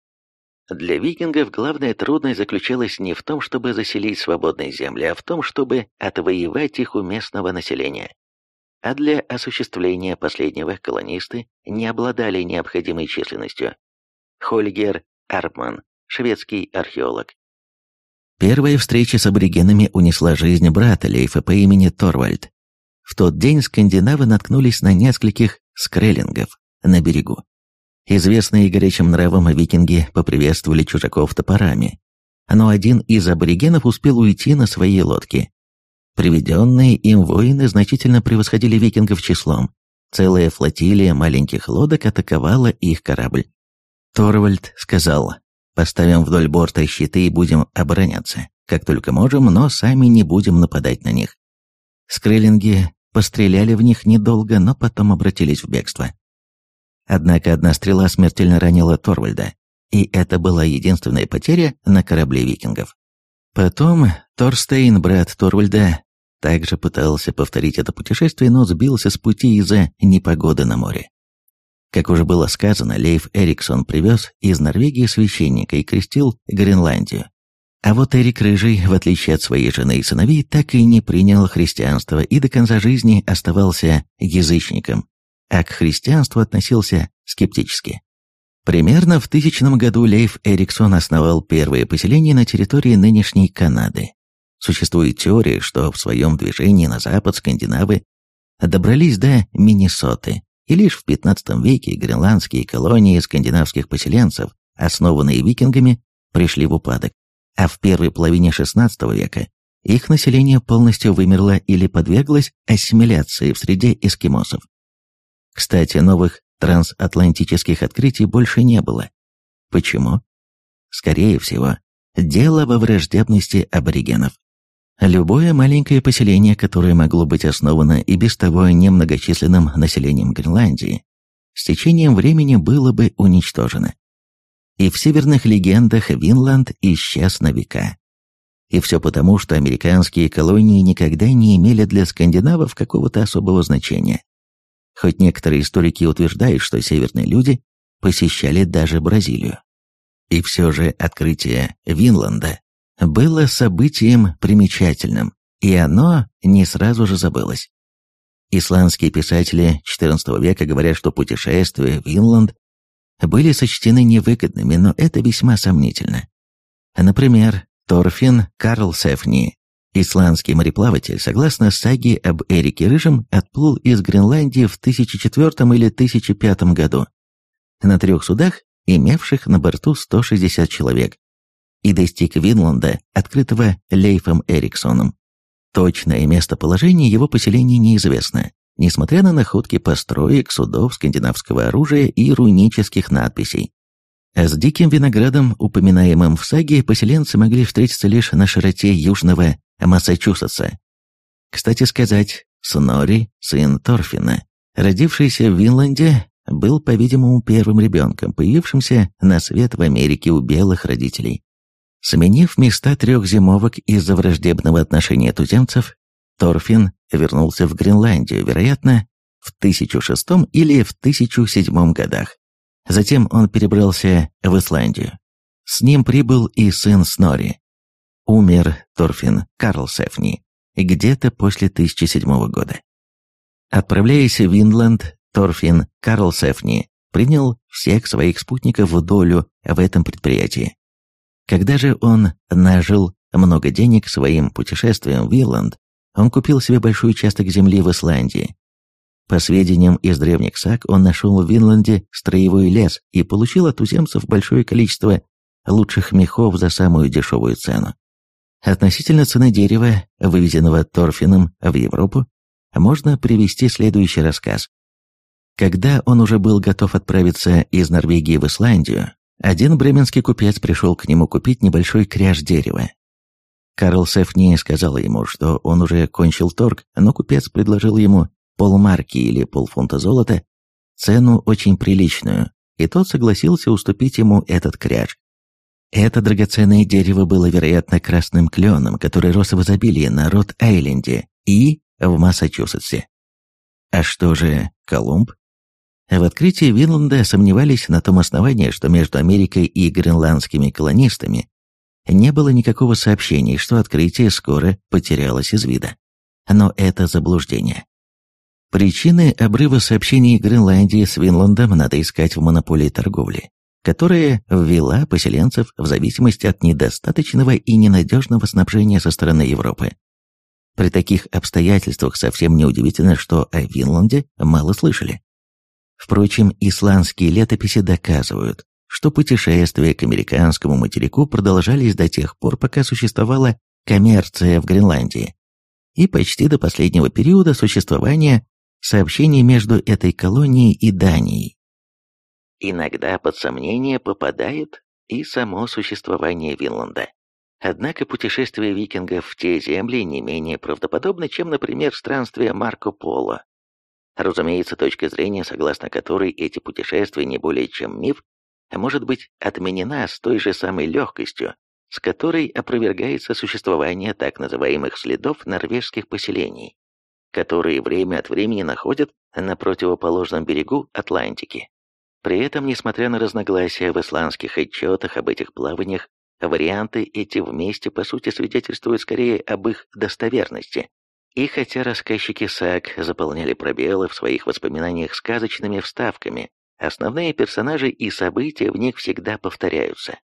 Для викингов главная трудность заключалась не в том, чтобы заселить свободные земли, а в том, чтобы отвоевать их у местного населения. А для осуществления последнего колонисты не обладали необходимой численностью. Хольгер Арпман, шведский археолог. Первая встреча с аборигенами унесла жизнь брата Лейфа по имени Торвальд. В тот день скандинавы наткнулись на нескольких скреллингов на берегу. Известные горячим нравом викинги поприветствовали чужаков топорами, но один из аборигенов успел уйти на своей лодке. Приведенные им воины значительно превосходили викингов числом. Целая флотилия маленьких лодок атаковала их корабль. Торвальд сказал, «Поставим вдоль борта щиты и будем обороняться, как только можем, но сами не будем нападать на них». Скреллинги Постреляли в них недолго, но потом обратились в бегство. Однако одна стрела смертельно ранила Торвальда, и это была единственная потеря на корабле викингов. Потом Торстейн, брат Торвальда, также пытался повторить это путешествие, но сбился с пути из-за непогоды на море. Как уже было сказано, Лейф Эриксон привез из Норвегии священника и крестил Гренландию. А вот Эрик Рыжий, в отличие от своей жены и сыновей, так и не принял христианство и до конца жизни оставался язычником, а к христианству относился скептически. Примерно в тысячном году Лейф Эриксон основал первое поселение на территории нынешней Канады. Существует теория, что в своем движении на запад скандинавы добрались до Миннесоты, и лишь в 15 веке гренландские колонии скандинавских поселенцев, основанные викингами, пришли в упадок, а в первой половине XVI века их население полностью вымерло или подверглось ассимиляции в среде эскимосов. Кстати, новых трансатлантических открытий больше не было. Почему? Скорее всего, дело во враждебности аборигенов. Любое маленькое поселение, которое могло быть основано и без того немногочисленным населением Гренландии, с течением времени было бы уничтожено. И в северных легендах Винланд исчез на века. И все потому, что американские колонии никогда не имели для скандинавов какого-то особого значения. Хоть некоторые историки утверждают, что северные люди посещали даже Бразилию. И все же открытие Винланда было событием примечательным, и оно не сразу же забылось. Исландские писатели XIV века говорят, что путешествия в Винланд были сочтены невыгодными, но это весьма сомнительно. Например, Торфин Карлсефни, исландский мореплаватель, согласно саге об Эрике Рыжем, отплыл из Гренландии в 1004 или 1005 году на трех судах, имевших на борту 160 человек, и достиг Винланда, открытого Лейфом Эриксоном. Точное местоположение его поселения неизвестно, несмотря на находки построек, судов, скандинавского оружия и рунических надписей. С диким виноградом, упоминаемым в саге, поселенцы могли встретиться лишь на широте южного Массачусетса. Кстати сказать, Снори, сын Торфина, родившийся в Винланде, был, по-видимому, первым ребенком, появившимся на свет в Америке у белых родителей. Сменив места трех зимовок из-за враждебного отношения туземцев, Торфин вернулся в Гренландию, вероятно, в 1006 или в 1007 годах. Затем он перебрался в Исландию. С ним прибыл и сын Снори. Умер Торфин Карлсефни где-то после 1007 года. Отправляясь в Винланд, Торфин Карлсефни принял всех своих спутников в долю в этом предприятии. Когда же он нажил много денег своим путешествием в Виланд, он купил себе большой участок земли в Исландии. По сведениям из древних саг, он нашел в Винланде строевой лес и получил от туземцев большое количество лучших мехов за самую дешевую цену. Относительно цены дерева, вывезенного Торфином в Европу, можно привести следующий рассказ. Когда он уже был готов отправиться из Норвегии в Исландию, один бременский купец пришел к нему купить небольшой кряж дерева. Карл Сефни сказал ему, что он уже кончил торг, но купец предложил ему полмарки или полфунта золота, цену очень приличную, и тот согласился уступить ему этот кряж. Это драгоценное дерево было, вероятно, красным кленом, который рос в изобилии на Рот-Айленде и в Массачусетсе. А что же Колумб? В открытии Винланда сомневались на том основании, что между Америкой и гренландскими колонистами не было никакого сообщения, что открытие скоро потерялось из вида. Но это заблуждение. Причины обрыва сообщений Гренландии с Винландом надо искать в монополии торговли, которая ввела поселенцев в зависимость от недостаточного и ненадежного снабжения со стороны Европы. При таких обстоятельствах совсем неудивительно, что о Винланде мало слышали. Впрочем, исландские летописи доказывают, что путешествия к американскому материку продолжались до тех пор, пока существовала коммерция в Гренландии. И почти до последнего периода существования сообщений между этой колонией и Данией. Иногда под сомнение попадает и само существование Винланда. Однако путешествие викингов в те земли не менее правдоподобно, чем, например, странствие Марко Поло. Разумеется, точка зрения, согласно которой эти путешествия не более чем миф, может быть отменена с той же самой легкостью, с которой опровергается существование так называемых следов норвежских поселений, которые время от времени находят на противоположном берегу Атлантики. При этом, несмотря на разногласия в исландских отчетах об этих плаваниях, варианты эти вместе по сути свидетельствуют скорее об их достоверности. И хотя рассказчики САГ заполняли пробелы в своих воспоминаниях сказочными вставками, основные персонажи и события в них всегда повторяются.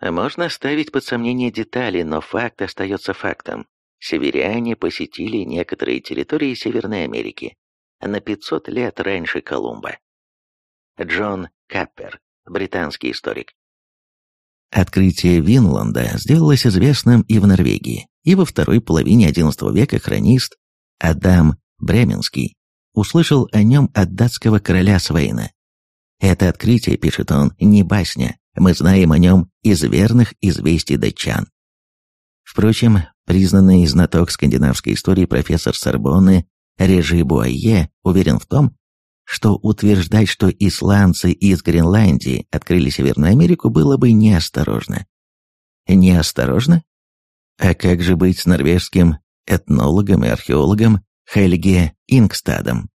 Можно ставить под сомнение детали, но факт остается фактом. Северяне посетили некоторые территории Северной Америки на 500 лет раньше Колумба. Джон Каппер, британский историк. Открытие Винланда сделалось известным и в Норвегии, и во второй половине XI века хронист Адам Бременский услышал о нем от датского короля Свейна. Это открытие, пишет он, не басня, мы знаем о нем из верных известий датчан. Впрочем, признанный знаток скандинавской истории профессор Сорбонны Режи Буайе уверен в том, что утверждать, что исландцы из Гренландии открыли Северную Америку, было бы неосторожно. Неосторожно? А как же быть с норвежским этнологом и археологом Хельге Ингстадом,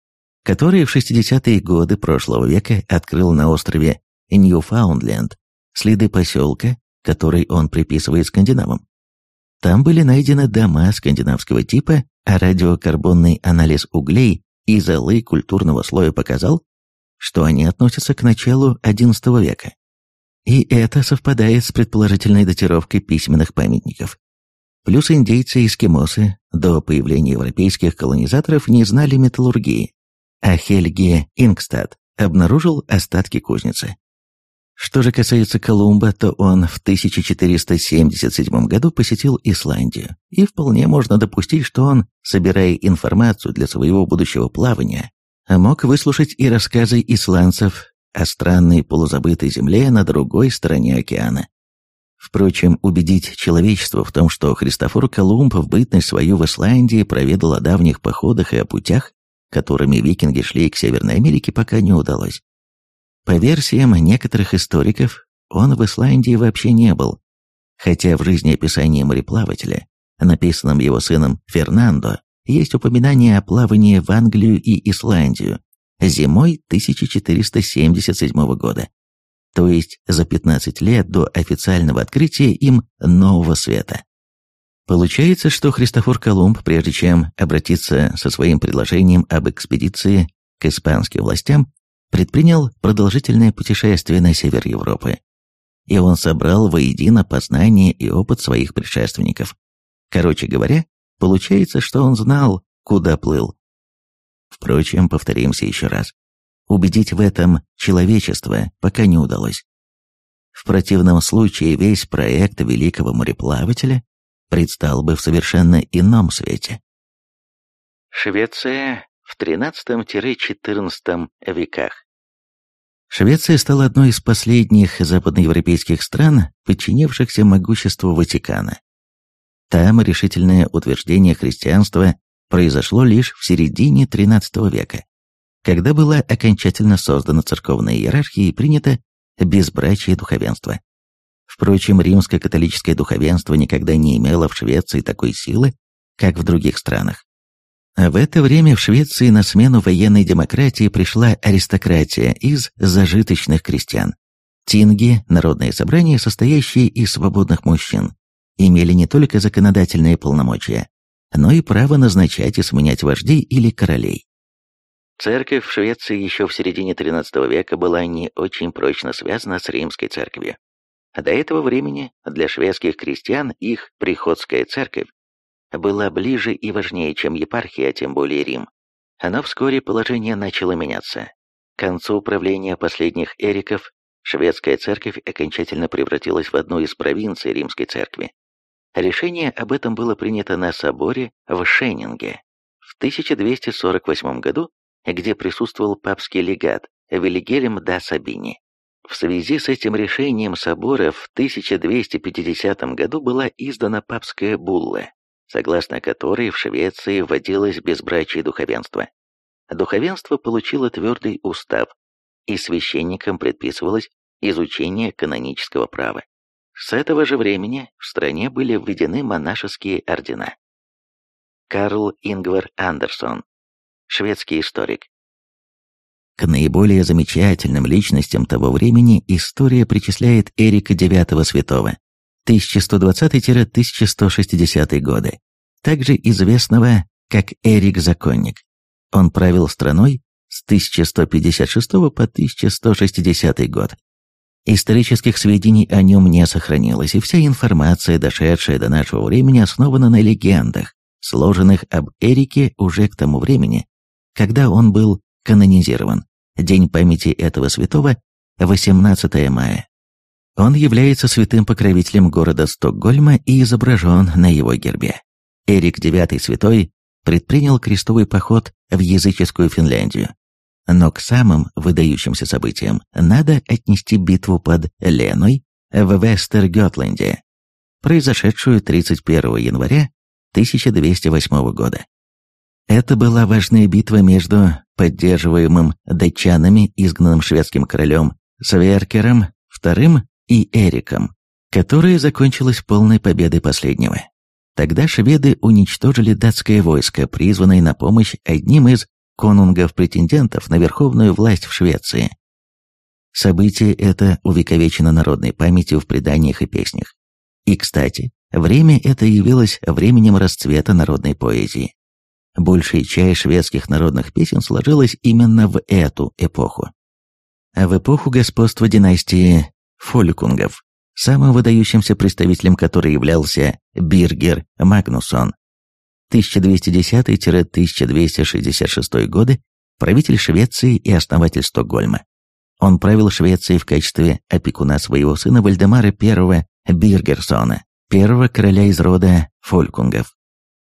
который в 60-е годы прошлого века открыл на острове Ньюфаундленд следы поселка, который он приписывает скандинавам. Там были найдены дома скандинавского типа, а радиокарбонный анализ углей и золы культурного слоя показал, что они относятся к началу XI века. И это совпадает с предположительной датировкой письменных памятников. Плюс индейцы и эскимосы до появления европейских колонизаторов не знали металлургии, а Хельге Ингстад обнаружил остатки кузницы. Что же касается Колумба, то он в 1477 году посетил Исландию, и вполне можно допустить, что он, собирая информацию для своего будущего плавания, мог выслушать и рассказы исландцев о странной полузабытой земле на другой стороне океана. Впрочем, убедить человечество в том, что Христофор Колумб в бытность свою в Исландии проведал о давних походах и о путях, которыми викинги шли к Северной Америке, пока не удалось. По версиям некоторых историков, он в Исландии вообще не был, хотя в жизнеописании мореплавателя, написанном его сыном Фернандо, есть упоминание о плавании в Англию и Исландию зимой 1477 года, то есть за 15 лет до официального открытия им нового света. Получается, что Христофор Колумб, прежде чем обратиться со своим предложением об экспедиции к испанским властям, предпринял продолжительное путешествие на север Европы. И он собрал воедино познания и опыт своих предшественников. Короче говоря, получается, что он знал, куда плыл. Впрочем, повторимся еще раз. Убедить в этом человечество пока не удалось. В противном случае весь проект великого мореплавателя предстал бы в совершенно ином свете. Швеция в XIII-XIV веках. Швеция стала одной из последних западноевропейских стран, подчинившихся могуществу Ватикана. Там решительное утверждение христианства произошло лишь в середине XIII века, когда была окончательно создана церковная иерархия и принято безбрачие духовенства. Впрочем, римско-католическое духовенство никогда не имело в Швеции такой силы, как в других странах. А в это время в Швеции на смену военной демократии пришла аристократия из зажиточных крестьян. Тинги, народные собрания, состоящие из свободных мужчин, имели не только законодательные полномочия, но и право назначать и сменять вождей или королей. Церковь в Швеции еще в середине XIII века была не очень прочно связана с римской церковью. До этого времени для шведских крестьян их приходская церковь была ближе и важнее, чем епархия, а тем более Рим. Но вскоре положение начало меняться. К концу правления последних эриков шведская церковь окончательно превратилась в одну из провинций римской церкви. Решение об этом было принято на соборе в Шеннинге в 1248 году, где присутствовал папский легат Вильгельм да Сабини. В связи с этим решением собора в 1250 году была издана папская булла, согласно которой в Швеции вводилось безбрачие духовенства. Духовенство получило твердый устав, и священникам предписывалось изучение канонического права. С этого же времени в стране были введены монашеские ордена. Карл Ингвар Андерсон, шведский историк. К наиболее замечательным личностям того времени история причисляет Эрика IX Святого, 1120-1160 годы, также известного как Эрик Законник. Он правил страной с 1156 по 1160 год. Исторических сведений о нем не сохранилось, и вся информация, дошедшая до нашего времени, основана на легендах, сложенных об Эрике уже к тому времени, когда он был канонизирован. День памяти этого святого – 18 мая. Он является святым покровителем города Стокгольма и изображен на его гербе. Эрик IX Святой предпринял крестовый поход в языческую Финляндию. Но к самым выдающимся событиям надо отнести битву под Леной в Вестергётланде, произошедшую 31 января 1208 года. Это была важная битва между поддерживаемым датчанами, изгнанным шведским королем Сверкером II и Эриком, которая закончилась полной победой последнего. Тогда шведы уничтожили датское войско, призванное на помощь одним из конунгов-претендентов на верховную власть в Швеции. Событие это увековечено народной памятью в преданиях и песнях. И, кстати, время это явилось временем расцвета народной поэзии. Большая часть шведских народных песен сложилась именно в эту эпоху. А в эпоху господства династии Фолькунгов, самым выдающимся представителем которой являлся Биргер Магнусон, 1210-1266 годы, правитель Швеции и основатель Стокгольма. Он правил Швецией в качестве опекуна своего сына Вальдемара I Биргерсона, первого короля из рода Фолькунгов.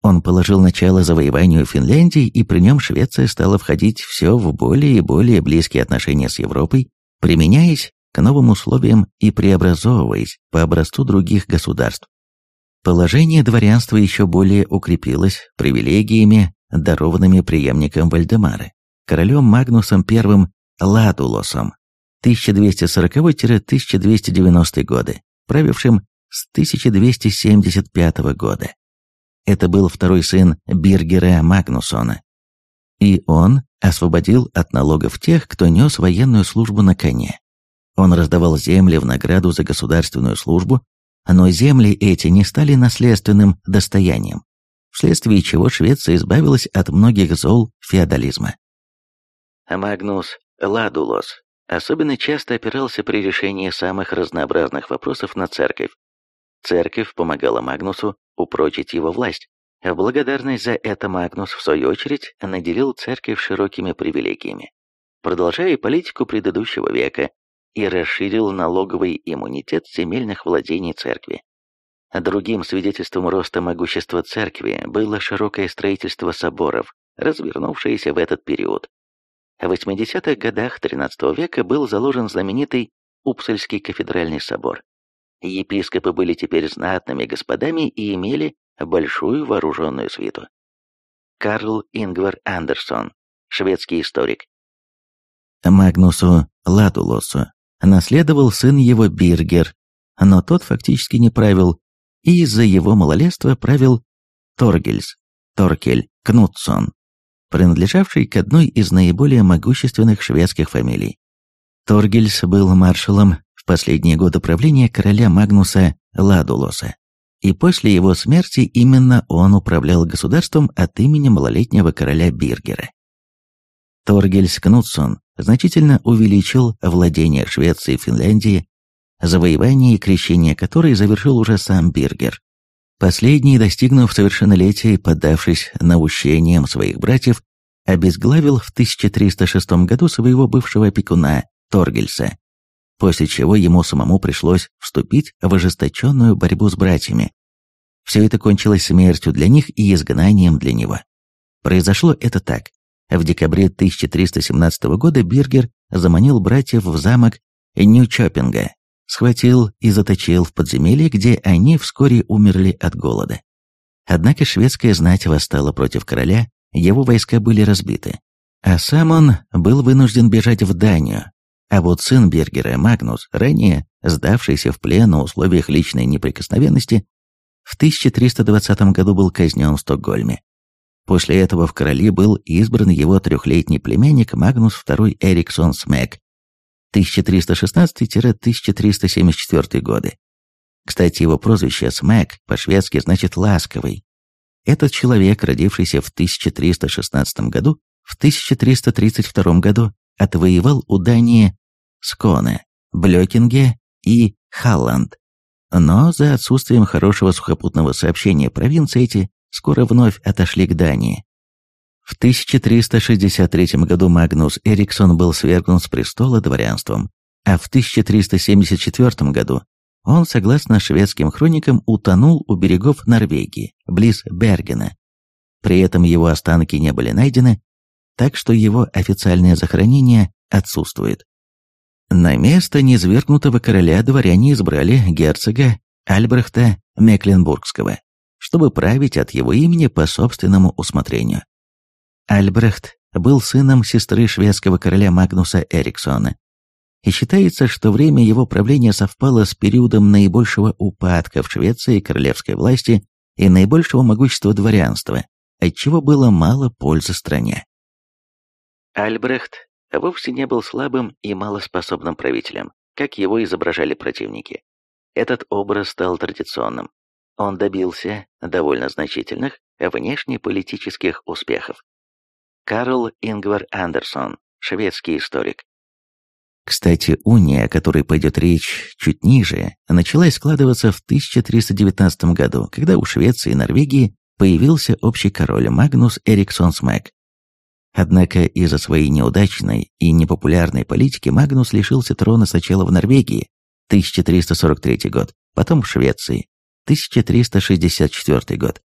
Он положил начало завоеванию Финляндии, и при нем Швеция стала входить все в более и более близкие отношения с Европой, применяясь к новым условиям и преобразовываясь по образцу других государств. Положение дворянства еще более укрепилось привилегиями, дарованными преемником Вальдемара, королем Магнусом I Ладулосом, 1240-1290 годы, правившим с 1275 года. Это был второй сын Биргера Магнусона. И он освободил от налогов тех, кто нес военную службу на коне. Он раздавал земли в награду за государственную службу, но земли эти не стали наследственным достоянием, вследствие чего Швеция избавилась от многих зол феодализма. Магнус Ладулос особенно часто опирался при решении самых разнообразных вопросов на церковь. Церковь помогала Магнусу упрочить его власть. В благодарность за это Магнус, в свою очередь, наделил церковь широкими привилегиями, продолжая политику предыдущего века, и расширил налоговый иммунитет земельных владений церкви. Другим свидетельством роста могущества церкви было широкое строительство соборов, развернувшееся в этот период. В 80-х годах XIII века был заложен знаменитый Упсальский кафедральный собор. Епископы были теперь знатными господами и имели большую вооруженную свиту. Карл Ингвар Андерсон, шведский историк. Магнусу Ладулосу наследовал сын его Биргер, но тот фактически не правил, и из-за его малолетства правил Торгельс, Торкель Кнутсон, принадлежавший к одной из наиболее могущественных шведских фамилий. Торгельс был маршалом в последние годы правления короля Магнуса Ладулоса, и после его смерти именно он управлял государством от имени малолетнего короля Биргера. Торгельс Кнутсон значительно увеличил владение Швеции и Финляндии, завоевание и крещение которой завершил уже сам Биргер. Последний, достигнув совершеннолетия и поддавшись наущениям своих братьев, обезглавил в 1306 году своего бывшего опекуна Торгельса, после чего ему самому пришлось вступить в ожесточенную борьбу с братьями. Все это кончилось смертью для них и изгнанием для него. Произошло это так. В декабре 1317 года Биргер заманил братьев в замок Нью-Чоппинга, схватил и заточил в подземелье, где они вскоре умерли от голода. Однако шведская знать восстала против короля, его войска были разбиты, а сам он был вынужден бежать в Данию, А вот сын Бергера, Магнус, ранее сдавшийся в плен на условиях личной неприкосновенности, в 1320 году был казнен в Стокгольме. После этого в короли был избран его трехлетний племянник Магнус II Эриксон Смек 1316-1374 годы. Кстати, его прозвище Смек по-шведски значит «ласковый». Этот человек, родившийся в 1316 году, в 1332 году отвоевал у Дании Сконе, Блёкинге и Халланд. Но за отсутствием хорошего сухопутного сообщения провинции эти скоро вновь отошли к Дании. В 1363 году Магнус Эриксон был свергнут с престола дворянством, а в 1374 году он, согласно шведским хроникам, утонул у берегов Норвегии, близ Бергена. При этом его останки не были найдены, так что его официальное захоронение отсутствует. На место низвергнутого короля дворяне избрали герцога Альбрехта Мекленбургского, чтобы править от его имени по собственному усмотрению. Альбрехт был сыном сестры шведского короля Магнуса Эриксона, и считается, что время его правления совпало с периодом наибольшего упадка в Швеции королевской власти и наибольшего могущества дворянства, отчего было мало пользы стране. Альбрехт вовсе не был слабым и малоспособным правителем, как его изображали противники. Этот образ стал традиционным. Он добился довольно значительных внешнеполитических успехов. Карл Ингвар Андерсон, шведский историк. Кстати, уния, о которой пойдет речь чуть ниже, началась складываться в 1319 году, когда у Швеции и Норвегии появился общий король Магнус Эриксон Смэк. Однако из-за своей неудачной и непопулярной политики Магнус лишился трона сначала в Норвегии, 1343 год, потом в Швеции, 1364 год.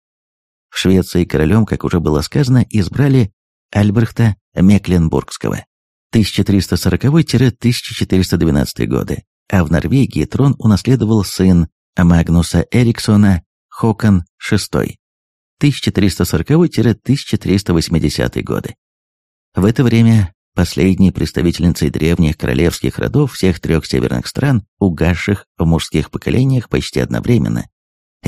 В Швеции королем, как уже было сказано, избрали Альбрехта Мекленбургского 1340-1412 годы, а в Норвегии трон унаследовал сын Магнуса Эриксона Хокон VI 1340-1380 годы. В это время последней представительницей древних королевских родов всех трех северных стран, угасших в мужских поколениях почти одновременно,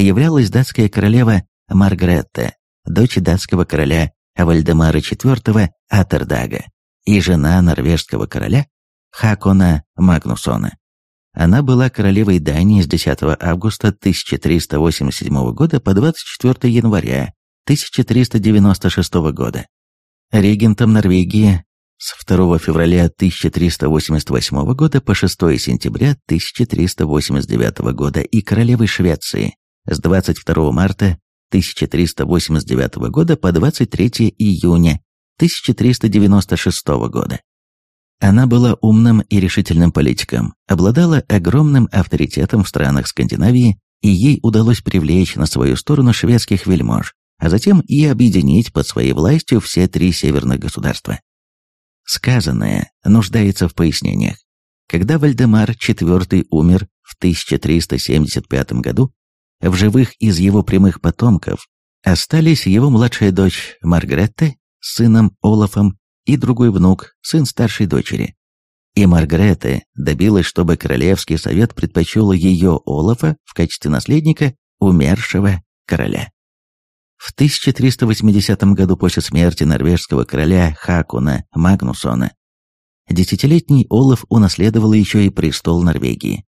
являлась датская королева Маргретта, дочь датского короля Вальдемара IV Атердага и жена норвежского короля Хакона Магнусона. Она была королевой Дании с 10 августа 1387 года по 24 января 1396 года регентом Норвегии с 2 февраля 1388 года по 6 сентября 1389 года и королевой Швеции с 22 марта 1389 года по 23 июня 1396 года. Она была умным и решительным политиком, обладала огромным авторитетом в странах Скандинавии, и ей удалось привлечь на свою сторону шведских вельмож, а затем и объединить под своей властью все три северных государства. Сказанное нуждается в пояснениях. Когда Вальдемар IV умер в 1375 году, в живых из его прямых потомков остались его младшая дочь Маргретта с сыном Олафом и другой внук, сын старшей дочери. И Маргретта добилась, чтобы Королевский совет предпочел ее Олафа в качестве наследника умершего короля. В 1380 году после смерти норвежского короля Хакуна Магнусона десятилетний Олаф унаследовал еще и престол Норвегии.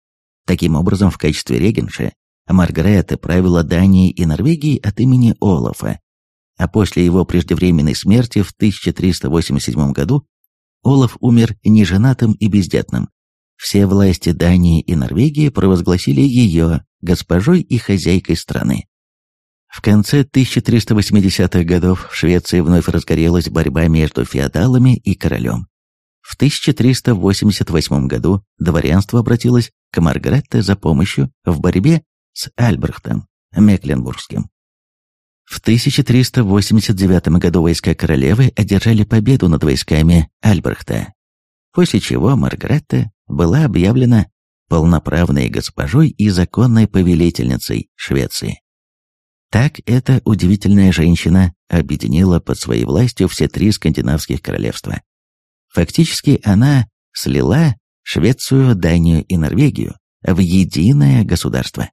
Таким образом, в качестве регенши Маргарета правила Данией и Норвегией от имени Олафа, а после его преждевременной смерти в 1387 году Олаф умер неженатым и бездетным. Все власти Дании и Норвегии провозгласили ее госпожой и хозяйкой страны. В конце 1380-х годов в Швеции вновь разгорелась борьба между феодалами и королем. В 1388 году дворянство обратилось к Маргаретте за помощью в борьбе с Альбрехтом Мекленбургским. В 1389 году войска королевы одержали победу над войсками Альбрехта, после чего Маргаретта была объявлена полноправной госпожой и законной повелительницей Швеции. Так эта удивительная женщина объединила под своей властью все три скандинавских королевства. Фактически она слила Швецию, Данию и Норвегию в единое государство.